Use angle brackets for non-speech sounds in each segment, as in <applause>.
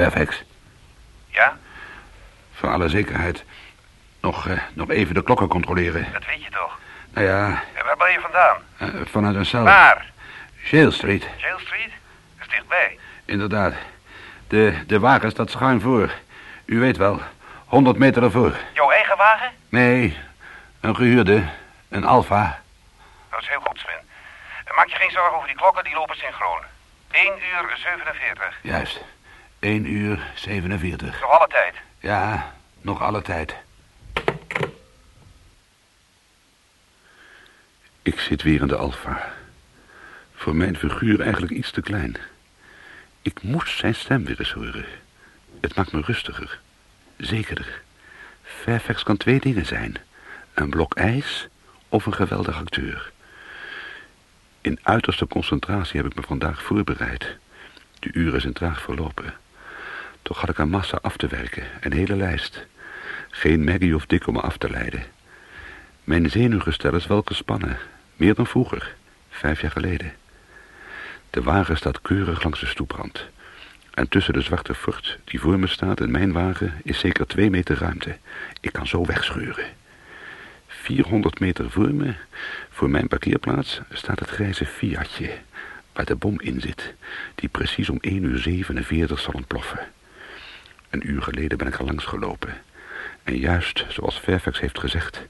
Fairfax, Ja? voor alle zekerheid. Nog, eh, nog even de klokken controleren. Dat weet je toch? Nou ja, En waar ben je vandaan? eh, vanuit een cel. Waar? Shale Street, Jail Street? Dat is dichtbij. inderdaad. De, de wagen staat schuin voor. U weet wel, 100 meter ervoor. Jouw eigen wagen? Nee, een gehuurde, een Alfa. Dat is heel goed, Sven. En maak je geen zorgen over die klokken, die lopen synchroon. 1 uur 47. Juist, 1 uur 47. Nog alle tijd. Ja, nog alle tijd. Ik zit weer in de Alfa. Voor mijn figuur eigenlijk iets te klein. Ik moest zijn stem weer eens horen. Het maakt me rustiger. Zekerder. Fairfax kan twee dingen zijn. Een blok ijs of een geweldig acteur. In uiterste concentratie heb ik me vandaag voorbereid. De uren zijn traag verlopen. Toch had ik een massa af te werken, een hele lijst. Geen Maggie of Dick om me af te leiden. Mijn zenuwgestel is wel gespannen, meer dan vroeger, vijf jaar geleden. De wagen staat keurig langs de stoeprand. En tussen de zwarte fort die voor me staat en mijn wagen is zeker twee meter ruimte. Ik kan zo wegscheuren. 400 meter voor me, voor mijn parkeerplaats, staat het grijze Fiatje, waar de bom in zit, die precies om 1 uur 47 zal ontploffen. Een uur geleden ben ik er langs gelopen. En juist zoals Fairfax heeft gezegd,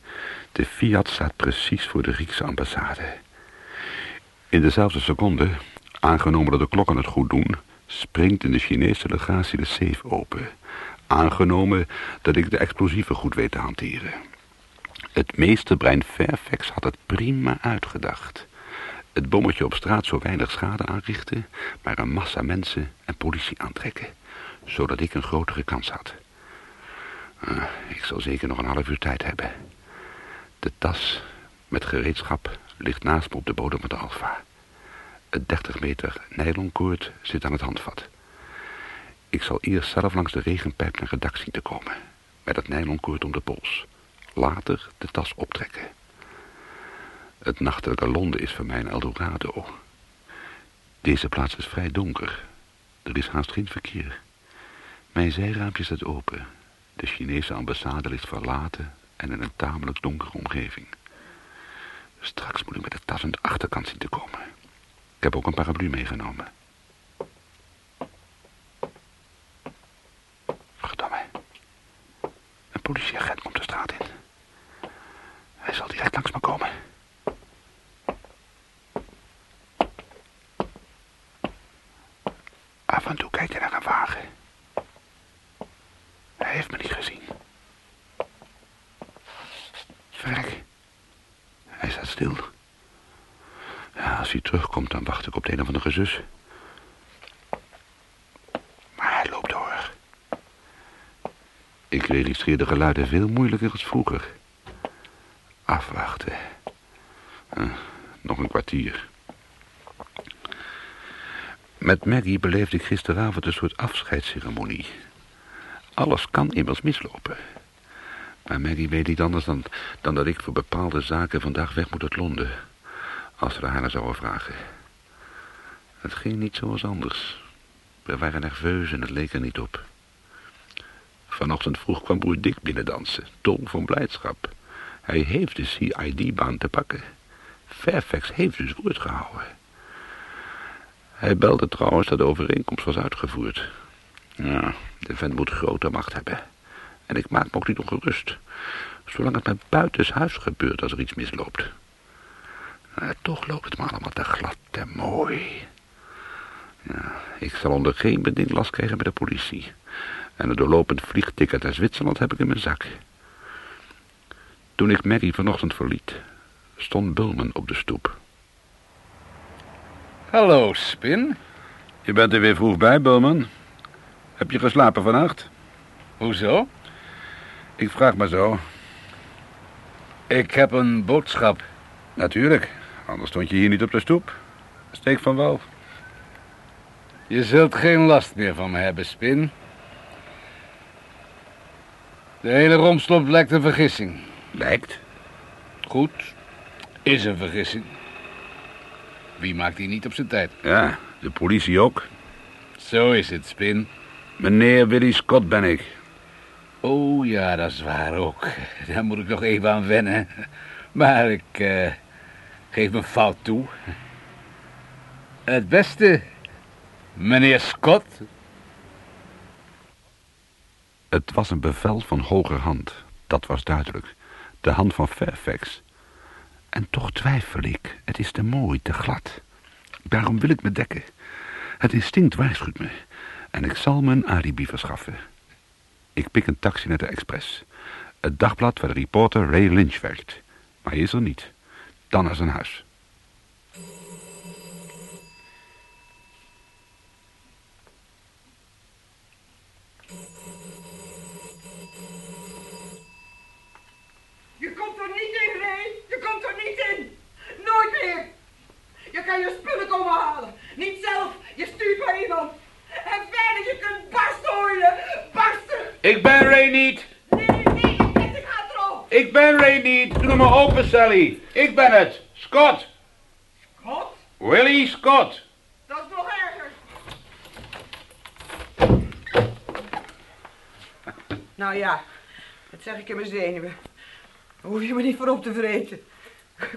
de Fiat staat precies voor de Griekse ambassade. In dezelfde seconde, aangenomen dat de klokken het goed doen, springt in de Chinese legatie de safe open. Aangenomen dat ik de explosieven goed weet te hanteren. Het meesterbrein Fairfax had het prima uitgedacht. Het bommetje op straat zo weinig schade aanrichten, maar een massa mensen en politie aantrekken, zodat ik een grotere kans had. Ah, ik zal zeker nog een half uur tijd hebben. De tas met gereedschap ligt naast me op de bodem van de Alfa. Het 30 meter nylonkoord zit aan het handvat. Ik zal eerst zelf langs de regenpijp naar het dak zien te komen, met het nylonkoord om de pols. Later de tas optrekken. Het nachtelijke Londen is voor mij een Eldorado. Deze plaats is vrij donker. Er is haast geen verkeer. Mijn zijraampje staat open. De Chinese ambassade ligt verlaten en in een tamelijk donkere omgeving. Straks moet ik met de tas aan de achterkant zien te komen. Ik heb ook een paraplu meegenomen. Verdomme. Een politieagent komt de straat in. Hij zal direct langs me komen. Af en toe kijkt hij naar een wagen. Hij heeft me niet gezien. Verrek. Hij staat stil. Ja, als hij terugkomt, dan wacht ik op de een of andere zus. Maar hij loopt door. Ik registreer de geluiden veel moeilijker als vroeger. Afwachten. Eh, nog een kwartier. Met Maggie beleefde ik gisteravond een soort afscheidsceremonie. Alles kan immers mislopen. Maar Maggie weet niet anders dan, dan dat ik voor bepaalde zaken vandaag weg moet uit Londen. Als ze haar zouden vragen. Het ging niet zoals anders. We waren nerveus en het leek er niet op. Vanochtend vroeg kwam broer Dick binnendansen, dol van blijdschap. Hij heeft de CID-baan te pakken. Fairfax heeft dus woord gehouden. Hij belde trouwens dat de overeenkomst was uitgevoerd. Ja, de vent moet grote macht hebben. En ik maak me ook niet ongerust. Zolang het maar buitenshuis gebeurt als er iets misloopt. Maar toch loopt het me allemaal te glad en mooi. Ja, ik zal onder geen beding last krijgen bij de politie. En een doorlopend vliegticket naar Zwitserland heb ik in mijn zak. Toen ik Maggie vanochtend verliet, stond Bulman op de stoep. Hallo, Spin. Je bent er weer vroeg bij, Bulman. Heb je geslapen vannacht? Hoezo? Ik vraag maar zo. Ik heb een boodschap. Natuurlijk, anders stond je hier niet op de stoep. Steek van wel. Je zult geen last meer van me hebben, Spin. De hele romslop lijkt een vergissing. Lijkt. Goed, is een vergissing. Wie maakt die niet op zijn tijd? Ja, de politie ook. Zo is het, Spin. Meneer Willy Scott ben ik. Oh ja, dat is waar ook. Daar moet ik nog even aan wennen. Maar ik eh, geef mijn fout toe. Het beste, meneer Scott. Het was een bevel van hogerhand. Dat was duidelijk. De hand van Fairfax. En toch twijfel ik. Het is te mooi, te glad. Daarom wil ik me dekken. Het instinct waarschuwt me. En ik zal me een alibi verschaffen. Ik pik een taxi naar de Express. Het dagblad waar de reporter Ray Lynch werkt. Maar hij is er niet. Dan naar zijn huis. Je komt er niet in, Ray. Je komt er niet in. Nooit meer. Je kan je spullen komen halen. Niet zelf. Je stuurt maar iemand. En verder, je kunt barsten, hoor je. Barsten. Ik ben Ray niet. Nee, nee, ik ben de erop. Ik ben Ray niet. Doe me open, Sally. Ik ben het. Scott. God, Willie Scott. dat is nog erger. <laughs> Nou ja, dat zeg ik in mijn zenuwen. Daar hoef je me niet voor op te vreten.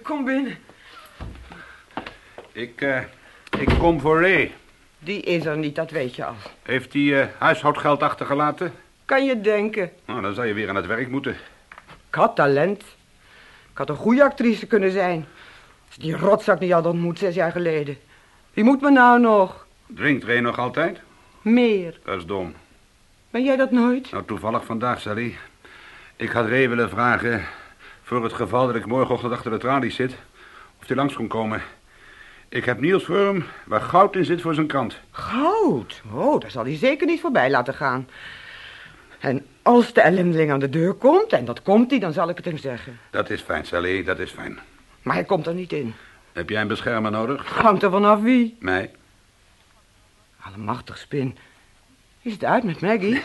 Kom binnen. Ik, eh, ik kom voor Ray. Die is er niet, dat weet je al. Heeft hij eh, huishoudgeld achtergelaten? Kan je denken. Nou, dan zou je weer aan het werk moeten. Ik had talent. Ik had een goede actrice kunnen zijn. Als die rotzak niet had ontmoet zes jaar geleden. Wie moet me nou nog? Drinkt Ray nog altijd? Meer. Dat is dom. Ben jij dat nooit? Nou, toevallig vandaag, Sally. Ik had Ray willen vragen... voor het geval dat ik morgenochtend achter de tralies zit... of hij langs kon komen. Ik heb Niels voor hem waar goud in zit voor zijn krant. Goud. Oh, daar zal hij zeker niet voorbij laten gaan. En als de ellendeling aan de deur komt, en dat komt hij, dan zal ik het hem zeggen. Dat is fijn, Sally, dat is fijn. Maar hij komt er niet in. Heb jij een beschermer nodig? Hangt er vanaf wie? Mij? Allemachtig spin. Is het uit met Maggie?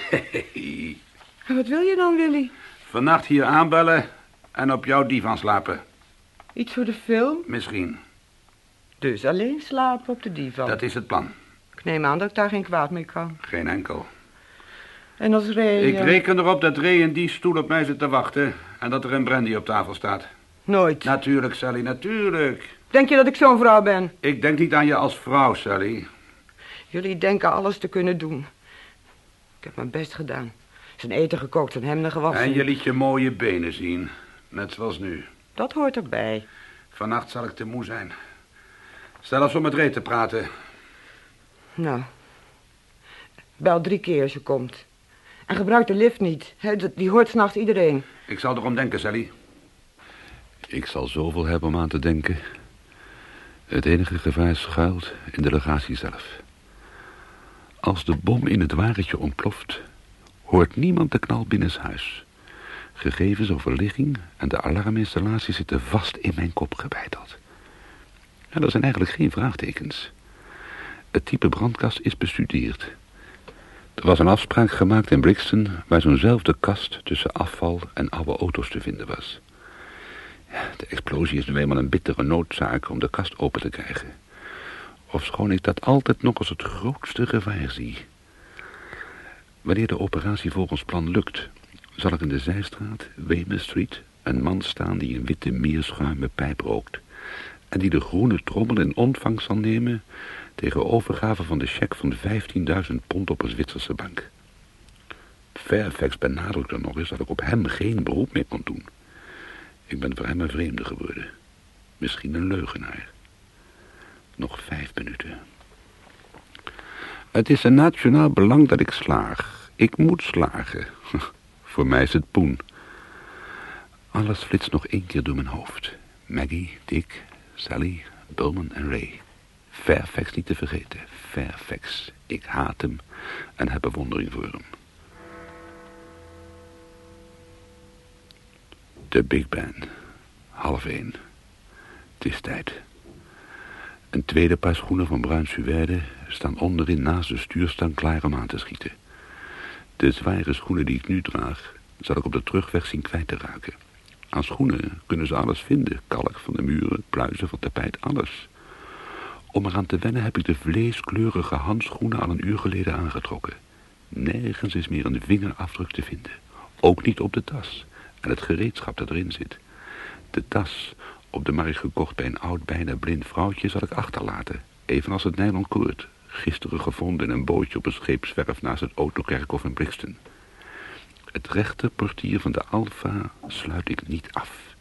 En wat wil je dan, Willy? Vannacht hier aanbellen en op jouw divan slapen. Iets voor de film? Misschien. Dus alleen slapen op de divan. Dat is het plan. Ik neem aan dat ik daar geen kwaad mee kan. Geen enkel. En als Ray... Ik eh, reken erop dat Ray in die stoel op mij zit te wachten... en dat er een brandy op tafel staat. Nooit. Natuurlijk, Sally, natuurlijk. Denk je dat ik zo'n vrouw ben? Ik denk niet aan je als vrouw, Sally. Jullie denken alles te kunnen doen. Ik heb mijn best gedaan. Zijn eten gekookt, zijn hemden gewassen. En je liet je mooie benen zien. Net zoals nu. Dat hoort erbij. Vannacht zal ik te moe zijn. Zelfs om met Ray te praten. Nou. Bel drie keer als je komt. En gebruik de lift niet. Die hoort s'nachts iedereen. Ik zal erom denken, Sally. Ik zal zoveel hebben om aan te denken. Het enige gevaar schuilt in de legatie zelf. Als de bom in het wagentje ontploft, hoort niemand de knal binnenshuis. Gegevens over ligging en de alarminstallatie zitten vast in mijn kop gebeiteld. En er zijn eigenlijk geen vraagtekens. Het type brandkast is bestudeerd. Er was een afspraak gemaakt in Brixton... waar zo'nzelfde kast tussen afval en oude auto's te vinden was. Ja, de explosie is nu eenmaal een bittere noodzaak om de kast open te krijgen. Ofschoon ik dat altijd nog als het grootste gevaar zie. Wanneer de operatie volgens plan lukt... zal er in de zijstraat, Weymouth Street... een man staan die een witte meerschuime pijp rookt... en die de groene trommel in ontvangst zal nemen... tegen overgave van de cheque van 15.000 pond op een Zwitserse bank. Fairfax benadrukte nog eens dat ik op hem geen beroep meer kon doen. Ik ben voor hem een vreemde geworden. Misschien een leugenaar. Nog vijf minuten. Het is een nationaal belang dat ik slaag. Ik moet slagen. <laughs> Voor mij is het poen. Alles flitst nog één keer door mijn hoofd. Maggie, Dick, Sally, Bowman en Ray. Fairfax niet te vergeten. Fairfax. Ik haat hem en heb bewondering voor hem. De Big Ben. Half één. Het is tijd. Een tweede paar schoenen van bruin suède staan onderin naast de stuurstang klaar om aan te schieten. De zware schoenen die ik nu draag, zal ik op de terugweg zien kwijt te raken. Aan schoenen kunnen ze alles vinden. Kalk van de muren, pluizen van tapijt, alles. Om eraan te wennen heb ik de vleeskleurige handschoenen al een uur geleden aangetrokken. Nergens is meer een vingerafdruk te vinden. Ook niet op de tas en het gereedschap dat erin zit. De tas, op de markt gekocht bij een oud, bijna blind vrouwtje, zal ik achterlaten. Evenals het nylon koord, gisteren gevonden in een bootje op een scheepswerf naast het autokerkhof in Brixton. Het rechterportier van de Alfa sluit ik niet af.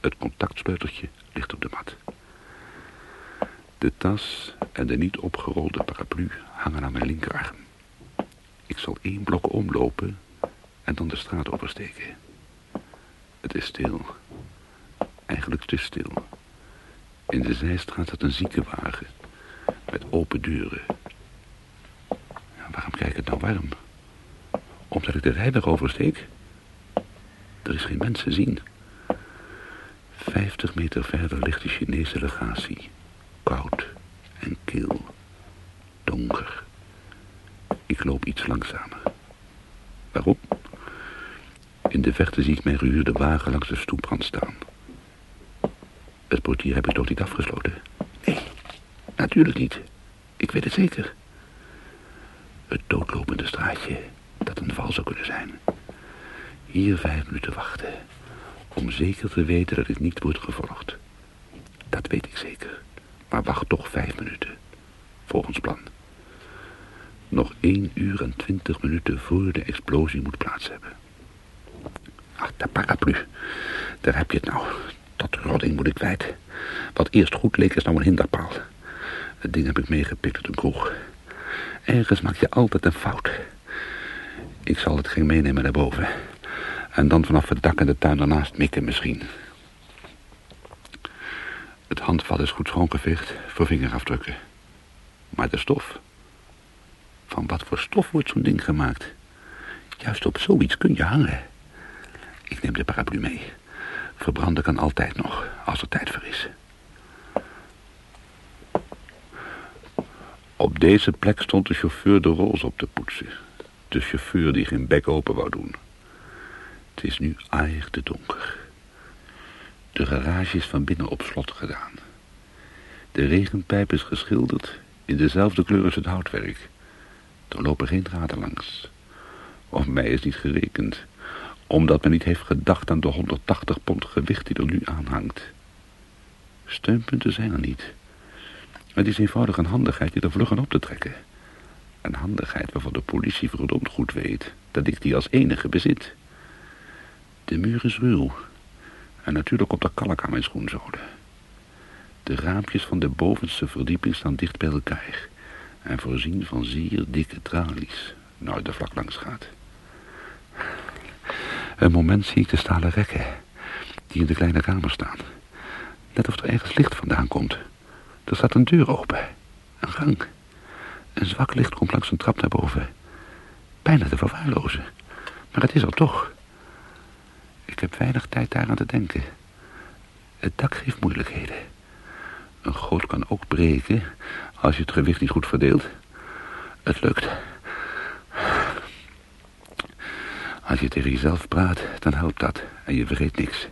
Het contactsleuteltje ligt op de mat. De tas en de niet opgerolde paraplu hangen aan mijn linkerarm. Ik zal één blok omlopen en dan de straat oversteken. Het is stil. Eigenlijk te stil. In de zijstraat staat een ziekenwagen met open deuren. Waarom kijk ik nou warm? Omdat ik de rijweg oversteek? Er is geen mens te zien. Vijftig meter verder ligt de Chinese legatie. Koud en kil. Donker. Ik loop iets langzamer. Waarom? In de verte zie ik mijn gehuurde wagen langs de stoeprand staan. Het portier heb ik toch niet afgesloten? Nee, natuurlijk niet. Ik weet het zeker. Het doodlopende straatje een val zou kunnen zijn. Hier vijf minuten wachten. Om zeker te weten dat ik niet word gevolgd. Dat weet ik zeker. Maar wacht toch vijf minuten. Volgens plan. Nog één uur en twintig minuten voor de explosie moet plaats hebben. Ach, de paraplu. Daar heb je het nou. Dat rodding moet ik kwijt. Wat eerst goed leek is nou een hinderpaal. Het ding heb ik meegepikt uit een kroeg. Ergens maak je altijd een fout. Ik zal het geen meenemen naar boven. En dan vanaf het dak en de tuin daarnaast mikken misschien. Het handvat is goed schoongeveegd voor vingerafdrukken. Maar de stof... Van wat voor stof wordt zo'n ding gemaakt? Juist op zoiets kun je hangen. Ik neem de paraplu mee. Verbranden kan altijd nog, als er tijd voor is. Op deze plek stond de chauffeur de roze op te poetsen. De chauffeur die geen bek open wou doen. Het is nu aardig te donker. De garage is van binnen op slot gedaan. De regenpijp is geschilderd in dezelfde kleur als het houtwerk. Er lopen geen draden langs. Op mij is niet gerekend, omdat men niet heeft gedacht aan de 180 pond gewicht die er nu aan hangt. Steunpunten zijn er niet. Het is eenvoudig een handigheid die er vluggen op te trekken. Een handigheid waarvan de politie verdomd goed weet dat ik die als enige bezit. De muur is ruw. En natuurlijk komt er kalk aan mijn schoenzolen. De raampjes van de bovenste verdieping staan dicht bij elkaar. En voorzien van zeer dikke tralies. Nou, de vlak langs gaat. Een moment zie ik de stalen rekken. Die in de kleine kamer staan. Net of er ergens licht vandaan komt. Er staat een deur open. Een gang. Een zwak licht komt langs een trap naar boven. Bijna te verwaarlozen. Maar het is er toch. Ik heb weinig tijd daaraan te denken. Het dak geeft moeilijkheden. Een goot kan ook breken als je het gewicht niet goed verdeelt. Het lukt. Als je tegen jezelf praat, dan helpt dat en je vergeet niks.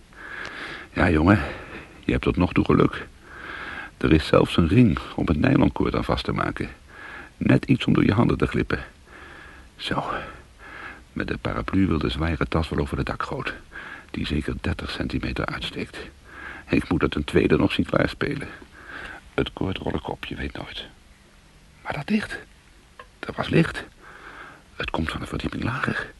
Ja, jongen, je hebt tot nog toe geluk. Er is zelfs een ring om het nylonkoord aan vast te maken. Net iets om door je handen te glippen. Zo, met de paraplu wil de zware tas wel over het dak groot. Die zeker 30 centimeter uitsteekt. Ik moet het een tweede nog zien klaarspelen. Het koord rol ik op, je weet nooit. Maar dat licht. Er was licht. Het komt van een verdieping lager.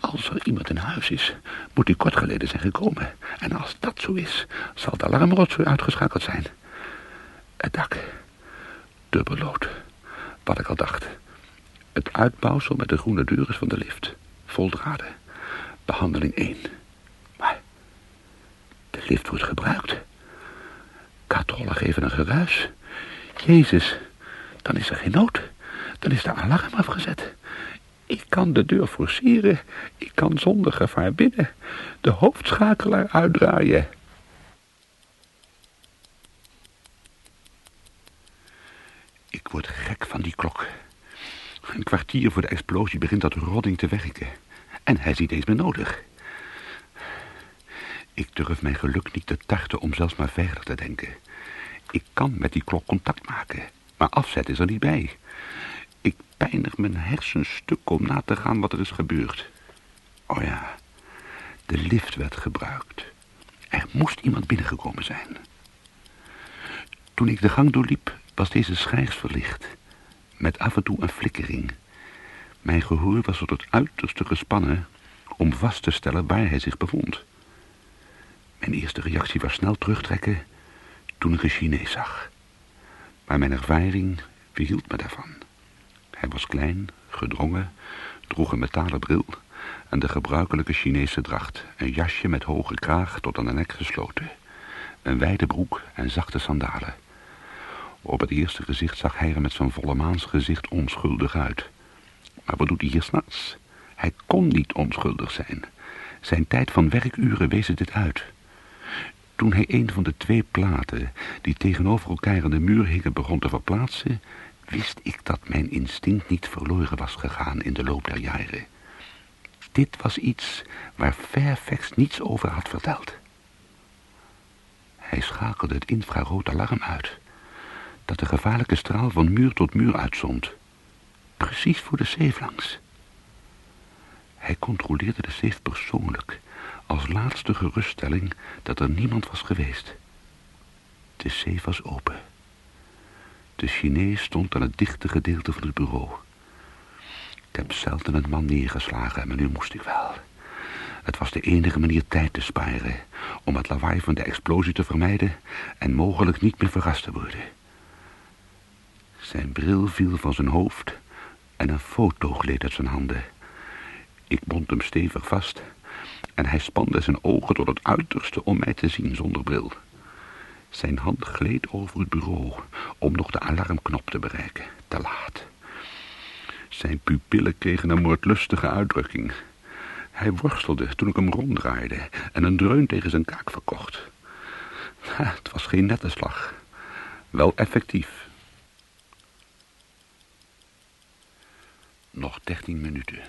Als er iemand in huis is, moet hij kort geleden zijn gekomen. En als dat zo is, zal de alarmrotzooi uitgeschakeld zijn. Het dak. Dubbellood. Wat ik al dacht. Het uitbouwsel met de groene deur is van de lift. Vol draden. Behandeling 1. Maar de lift wordt gebruikt. Katrollen geven een geruis. Jezus, dan is er geen nood. Dan is de alarm afgezet. Ik kan de deur forceren. Ik kan zonder gevaar binnen. De hoofdschakelaar uitdraaien. Word gek van die Een kwartier voor de explosie begint dat rodding te werken. En hij is niet eens meer nodig. Ik durf mijn geluk niet te tarten om zelfs maar verder te denken. Ik kan met die klok contact maken, maar afzet is er niet bij. Ik pijnig mijn hersens stuk om na te gaan wat er is gebeurd. Oh ja, de lift werd gebruikt. Er moest iemand binnengekomen zijn. Toen ik de gang doorliep, was deze schijfs verlicht, met af en toe een flikkering. Mijn gehoor was tot het uiterste gespannen om vast te stellen waar hij zich bevond. Mijn eerste reactie was snel terugtrekken toen ik een Chinees zag. Maar mijn ervaring weerhield me daarvan. Hij was klein, gedrongen, droeg een metalen bril en de gebruikelijke Chinese dracht. Een jasje met hoge kraag tot aan de nek gesloten. Een wijde broek en zachte sandalen. Op het eerste gezicht zag hij er met zijn volle maans gezicht onschuldig uit. Maar wat doet hij hier s'nachts? Hij kon niet onschuldig zijn. Zijn tijd van werkuren wees dit uit. Toen hij een van de twee platen die tegenover elkaar aan de muur hingen begon te verplaatsen, wist ik dat mijn instinct niet verloren was gegaan in de loop der jaren. Dit was iets waar Fairfax niets over had verteld. Hij schakelde het infrarood alarm uit, dat de gevaarlijke straal van muur tot muur uitzond, precies voor de safe langs. Hij controleerde de safe persoonlijk, als laatste geruststelling dat er niemand was geweest. De safe was open. De Chinees stond aan het dichte gedeelte van het bureau. Ik heb zelden een man neergeslagen, maar nu moest ik wel. Het was de enige manier tijd te sparen, om het lawaai van de explosie te vermijden en mogelijk niet meer verrast te worden. Zijn bril viel van zijn hoofd en een foto gleed uit zijn handen. Ik bond hem stevig vast en hij spande zijn ogen tot het uiterste om mij te zien zonder bril. Zijn hand gleed over het bureau om nog de alarmknop te bereiken. Te laat. Zijn pupillen kregen een moordlustige uitdrukking. Hij worstelde toen ik hem ronddraaide en een dreun tegen zijn kaak verkocht. <laughs> Het was geen nette slag. Wel effectief. Nog dertien minuten.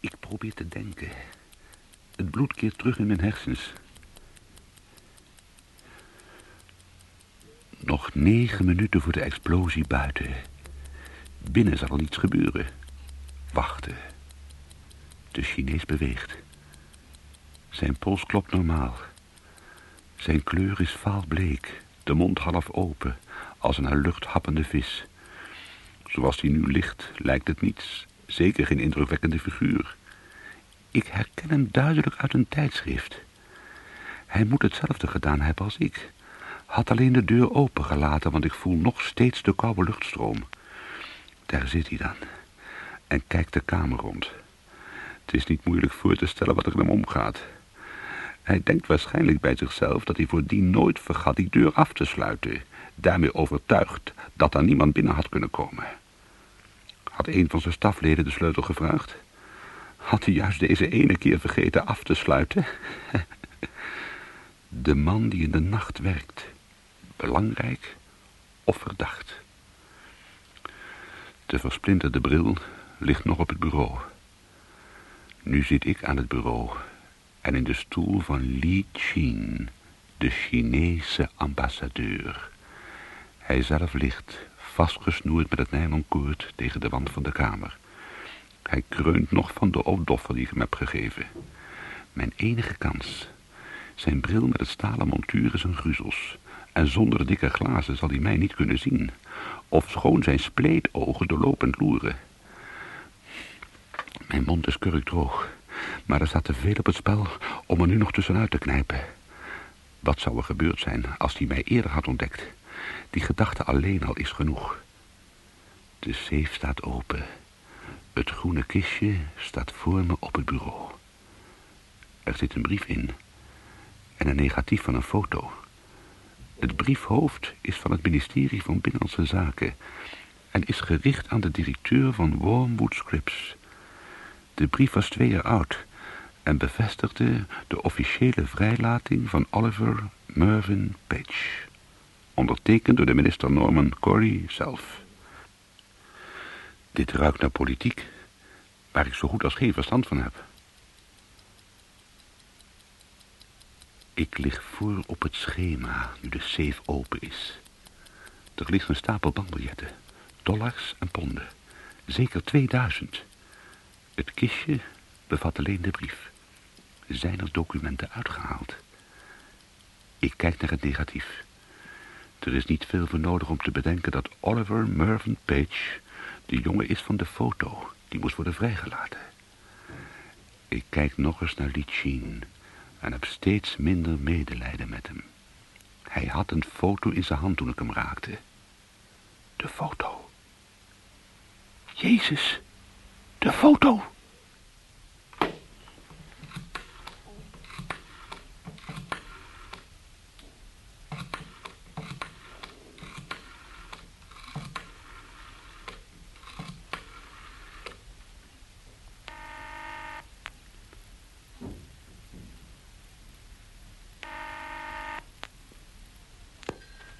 Ik probeer te denken. Het bloed keert terug in mijn hersens. Nog negen minuten voor de explosie buiten. Binnen zal er niets gebeuren. Wachten. De Chinees beweegt. Zijn pols klopt normaal. Zijn kleur is vaalbleek, de mond half open, als een naar lucht happende vis. Zoals hij nu ligt, lijkt het niets, zeker geen indrukwekkende figuur. Ik herken hem duidelijk uit een tijdschrift. Hij moet hetzelfde gedaan hebben als ik had alleen de deur opengelaten, want ik voel nog steeds de koude luchtstroom. Daar zit hij dan en kijkt de kamer rond. Het is niet moeilijk voor te stellen wat er in hem omgaat. Hij denkt waarschijnlijk bij zichzelf dat hij voordien nooit vergat die deur af te sluiten, daarmee overtuigd dat er niemand binnen had kunnen komen. Had een van zijn stafleden de sleutel gevraagd? Had hij juist deze ene keer vergeten af te sluiten? <laughs> De man die in de nacht werkt belangrijk of verdacht. De versplinterde bril ligt nog op het bureau. Nu zit ik aan het bureau en in de stoel van Li Qin, de Chinese ambassadeur. Hij zelf ligt, vastgesnoerd met het nylonkoord tegen de wand van de kamer. Hij kreunt nog van de opdoffer die ik hem heb gegeven. Mijn enige kans. Zijn bril met het stalen montuur is een gruzels en zonder de dikke glazen zal hij mij niet kunnen zien, of schoon zijn spleetogen doorlopend loeren. Mijn mond is kurkdroog, maar er staat te veel op het spel om er nu nog tussenuit te knijpen. Wat zou er gebeurd zijn als hij mij eerder had ontdekt? Die gedachte alleen al is genoeg. De safe staat open. Het groene kistje staat voor me op het bureau. Er zit een brief in en een negatief van een foto. Het briefhoofd is van het ministerie van Binnenlandse Zaken en is gericht aan de directeur van Wormwood Scripps. De brief was twee jaar oud en bevestigde de officiële vrijlating van Oliver Mervyn Page, ondertekend door de minister Norman Corey zelf. Dit ruikt naar politiek, waar ik zo goed als geen verstand van heb. Ik lig voor op het schema, nu de safe open is. Er ligt een stapel bankbiljetten, dollars en ponden. Zeker 2000. Het kistje bevat alleen de brief. Zijn er documenten uitgehaald? Ik kijk naar het negatief. Er is niet veel voor nodig om te bedenken dat Oliver Mervyn Page de jongen is van de foto. Die moest worden vrijgelaten. Ik kijk nog eens naar Lichin en heb steeds minder medelijden met hem. Hij had een foto in zijn hand toen ik hem raakte. De foto. Jezus, de foto.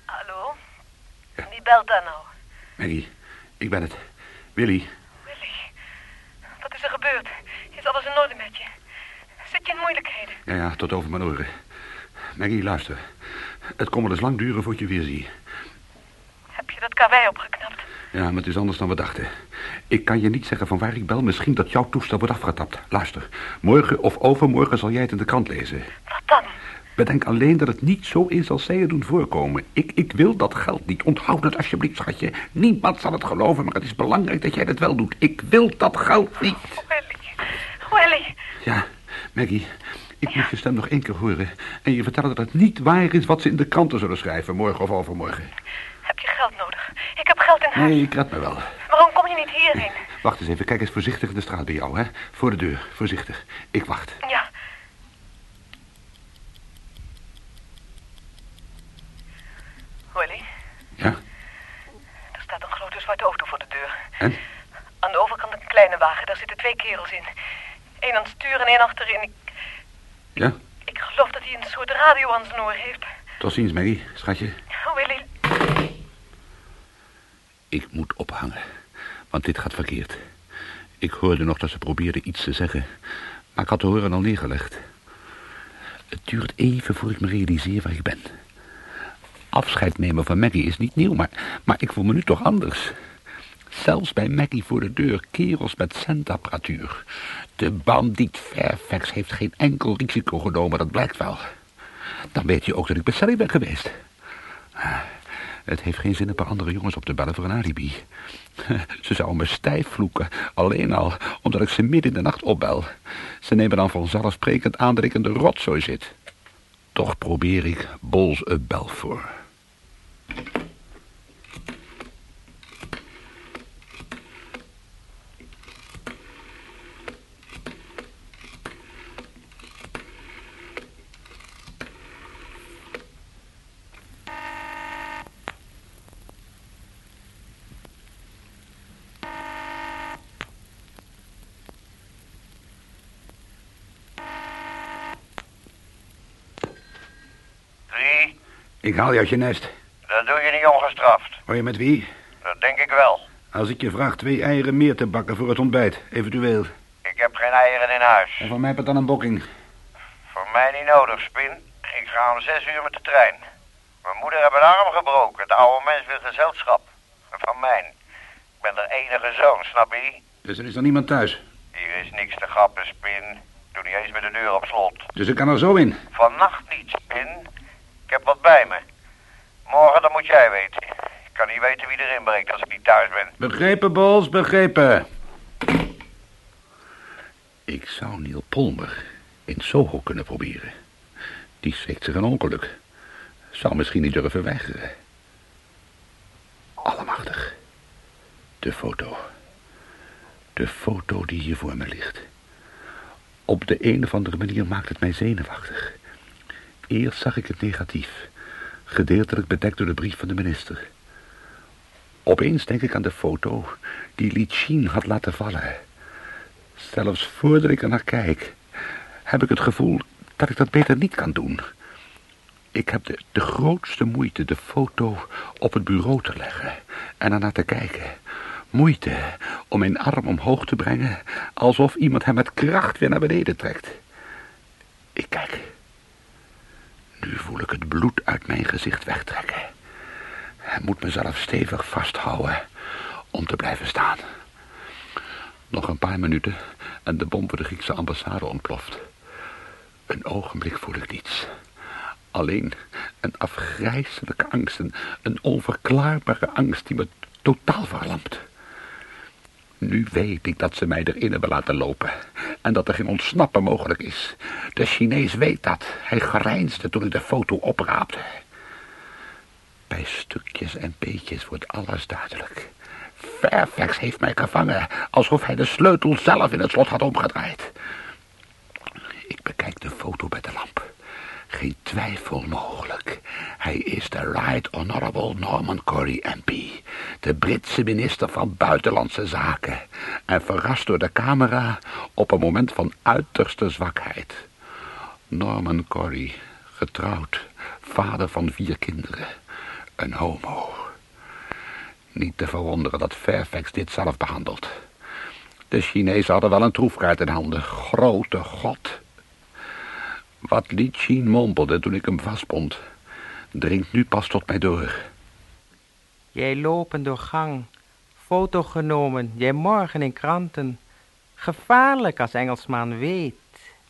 Hallo? Wie belt daar nou? Maggie, ik ben het. Willy, Willy. Wat is er gebeurd? Is alles in orde met je? Zit je in moeilijkheden? ja, ja, tot over mijn oren. Maggie, luister. Het kon wel eens lang duren voordat je weer zie. Heb je dat karwei opgeknapt? Ja, maar het is anders dan we dachten. Ik kan je niet zeggen van waar ik bel. Misschien dat jouw toestel wordt afgetapt. Luister, morgen of overmorgen zal jij het in de krant lezen. Bedenk alleen dat het niet zo is als zij het doen voorkomen. Ik, ik wil dat geld niet. Onthoud het alsjeblieft, schatje. Niemand zal het geloven, maar het is belangrijk dat jij het wel doet. Ik wil dat geld niet. Willy. Willy. Ja, Maggie, ik moet je stem nog één keer horen. En je vertellen dat het niet waar is wat ze in de kranten zullen schrijven, morgen of overmorgen. Heb je geld nodig? Ik heb geld in huis. Nee, ik red me wel. Waarom kom je niet hierheen? Wacht eens even, kijk eens voorzichtig in de straat bij jou, hè. Voor de deur, voorzichtig. Ik wacht. Ja. Willy, Ja, er staat een grote zwarte auto voor de deur. en? Aan de overkant een kleine wagen, daar zitten twee kerels in. Eén aan het stuur en één achterin. Ik, Ja, ik geloof dat hij een soort radio aan zijn oor heeft. tot ziens, Maggie, schatje. Willy, Ik moet ophangen, want dit gaat verkeerd. Ik hoorde nog dat ze probeerden iets te zeggen, maar ik had de horen al neergelegd. Het duurt even voor ik me realiseer waar ik ben. Afscheid nemen van Maggie is niet nieuw, maar, maar ik voel me nu toch anders. Zelfs bij Maggie voor de deur, kerels met zendapparatuur. De bandiet Fairfax heeft geen enkel risico genomen, dat blijkt wel. Dan weet je ook dat ik bij Sally ben geweest. Ah, Het heeft geen zin een paar andere jongens op te bellen voor een alibi. <laughs> Ze zouden me stijf vloeken, alleen al omdat ik ze midden in de nacht opbel. Ze nemen dan vanzelfsprekend aan dat ik in de rotzooi zit. Toch probeer ik Bols een bel voor. Ik haal je uit je nest. Dat doe je niet ongestraft. Hoor je met wie? Dat denk ik wel. Als ik je vraag twee eieren meer te bakken voor het ontbijt, eventueel. Ik heb geen eieren in huis. En van mij het dan een bokking. Voor mij niet nodig, Spin. Ik ga om zes uur met de trein. Mijn moeder heeft een arm gebroken. De oude mens wil gezelschap. Van mijn. Ik ben de enige zoon, snap je? Dus er is er niemand thuis. Hier is niks te grappen, Spin. Doe niet eens met de deur op slot. Dus ik kan er zo in. Vannacht niet, Spin. Ik heb wat bij me. Morgen, dat moet jij weten. Ik kan niet weten wie erin breekt als ik niet thuis ben. Begrepen, Bols, begrepen. Ik zou Neil Polmer in Soho kunnen proberen. Die schrikt zich een ongeluk. Zou misschien niet durven weigeren. Allemachtig. De foto. De foto die hier voor me ligt. Op de een of andere manier maakt het mij zenuwachtig. Eerst zag ik het negatief. Gedeeltelijk bedekt door de brief van de minister. Opeens denk ik aan de foto die Lichin had laten vallen. Zelfs voordat ik er naar kijk, heb ik het gevoel dat ik dat beter niet kan doen. Ik heb de, de grootste moeite de foto op het bureau te leggen en ernaar te kijken. Moeite om mijn arm omhoog te brengen, alsof iemand hem met kracht weer naar beneden trekt. Ik kijk. Nu voel ik het bloed uit mijn gezicht wegtrekken. Hij moet mezelf stevig vasthouden om te blijven staan. Nog een paar minuten en de bom voor de Griekse ambassade ontploft. Een ogenblik voel ik niets. Alleen een afgrijzelijke angst, een, een onverklaarbare angst die me totaal verlamt. Nu weet ik dat ze mij erin hebben laten lopen en dat er geen ontsnappen mogelijk is. De Chinees weet dat. Hij grijnsde toen ik de foto opraapte. Bij stukjes en beetjes wordt alles duidelijk. Fairfax heeft mij gevangen, alsof hij de sleutel zelf in het slot had omgedraaid. Ik bekijk de foto bij de lamp. Geen twijfel mogelijk. Hij is de Right Honorable Norman Corey MP, de Britse minister van Buitenlandse Zaken, en verrast door de camera op een moment van uiterste zwakheid. Norman Corey, getrouwd, vader van vier kinderen, een homo. Niet te verwonderen dat Fairfax dit zelf behandelt. De Chinezen hadden wel een troefkaart in handen. Grote god. Wat Li Chin mompelde toen ik hem vastbond, dringt nu pas tot mij door. Jij lopen door gang, foto genomen, jij morgen in kranten. Gevaarlijk als Engelsman weet.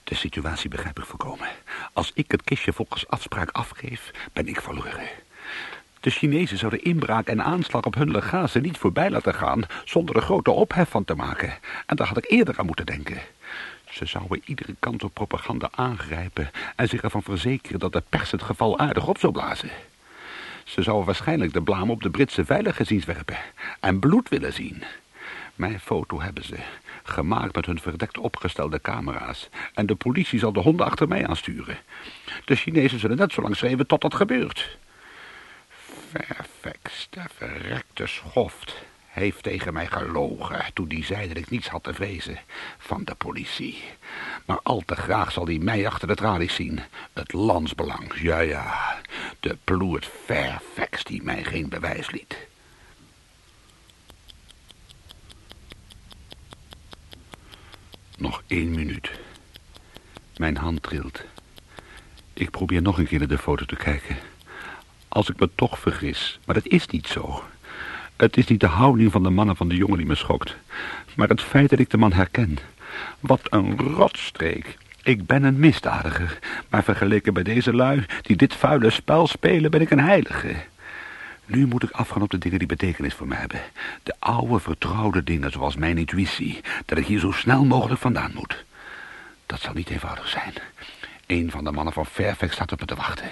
De situatie begrijp ik voorkomen. Als ik het kistje volgens afspraak afgeef, ben ik verloren. De Chinezen zouden inbraak en aanslag op hun legaten niet voorbij laten gaan zonder er grote ophef van te maken. En daar had ik eerder aan moeten denken. Ze zouden iedere kant op propaganda aangrijpen en zich ervan verzekeren dat de pers het geval aardig op zou blazen. Ze zouden waarschijnlijk de blaam op de Britse veiligheidsdienst werpen en bloed willen zien. Mijn foto hebben ze, gemaakt met hun verdekt opgestelde camera's. En de politie zal de honden achter mij aansturen. De Chinezen zullen net zo lang schreeuwen tot dat gebeurt. Fairfax, de verrekte schoft, heeft tegen mij gelogen toen hij zei dat ik niets had te vrezen van de politie. Maar al te graag zal hij mij achter de tralies zien. Het landsbelang, ja ja, de ploert Fairfax die mij geen bewijs liet. Nog één minuut. Mijn hand trilt. Ik probeer nog een keer naar de foto te kijken. Als ik me toch vergis, maar dat is niet zo. Het is niet de houding van de mannen van de jongen die me schokt, maar het feit dat ik de man herken. Wat een rotstreek. Ik ben een misdadiger, maar vergeleken bij deze lui die dit vuile spel spelen, ben ik een heilige. Nu moet ik afgaan op de dingen die betekenis voor mij hebben. De oude, vertrouwde dingen, zoals mijn intuïtie, dat ik hier zo snel mogelijk vandaan moet. Dat zal niet eenvoudig zijn. Een van de mannen van Fairfax staat op me te wachten.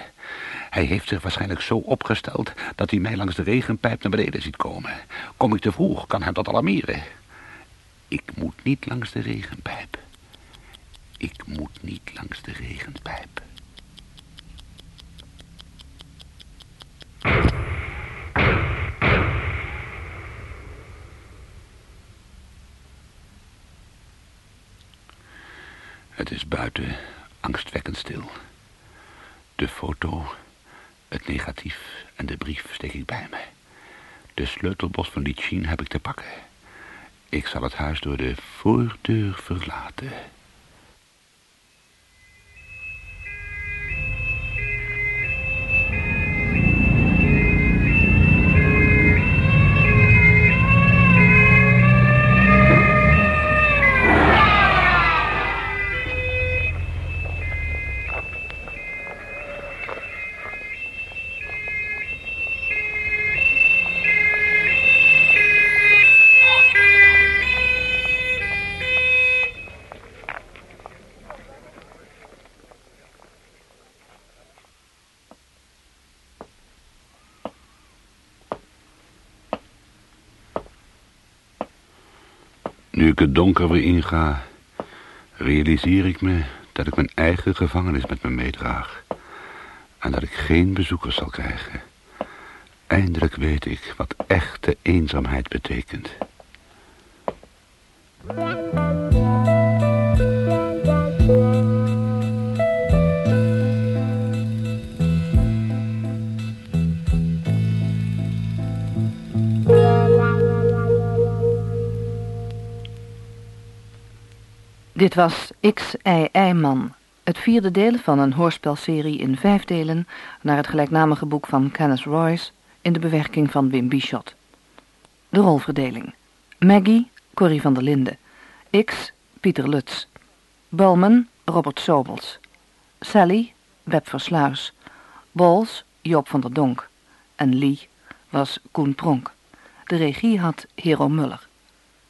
Hij heeft zich waarschijnlijk zo opgesteld dat hij mij langs de regenpijp naar beneden ziet komen. Kom ik te vroeg, kan hem dat alarmeren. Ik moet niet langs de regenpijp. Ik moet niet langs de regenpijp. Het is buiten angstwekkend stil. De foto, het negatief en de brief steek ik bij me. De sleutelbos van Litchin heb ik te pakken. Ik zal het huis door de voordeur verlaten. Het donker weer inga, realiseer ik me dat ik mijn eigen gevangenis met me meedraag. En dat ik geen bezoekers zal krijgen. Eindelijk weet ik wat echte eenzaamheid betekent. Dit was X, Y, Y-man, het vierde deel van een hoorspelserie in vijf delen naar het gelijknamige boek van Kenneth Royce in de bewerking van Wim Bichot. De rolverdeling. Maggie, Corrie van der Linden. X, Pieter Lutz. Bulman, Robert Sobels. Sally, Web Versluis. Bols, Joop van der Donk. En Lee was Koen Pronk. De regie had Hero Muller.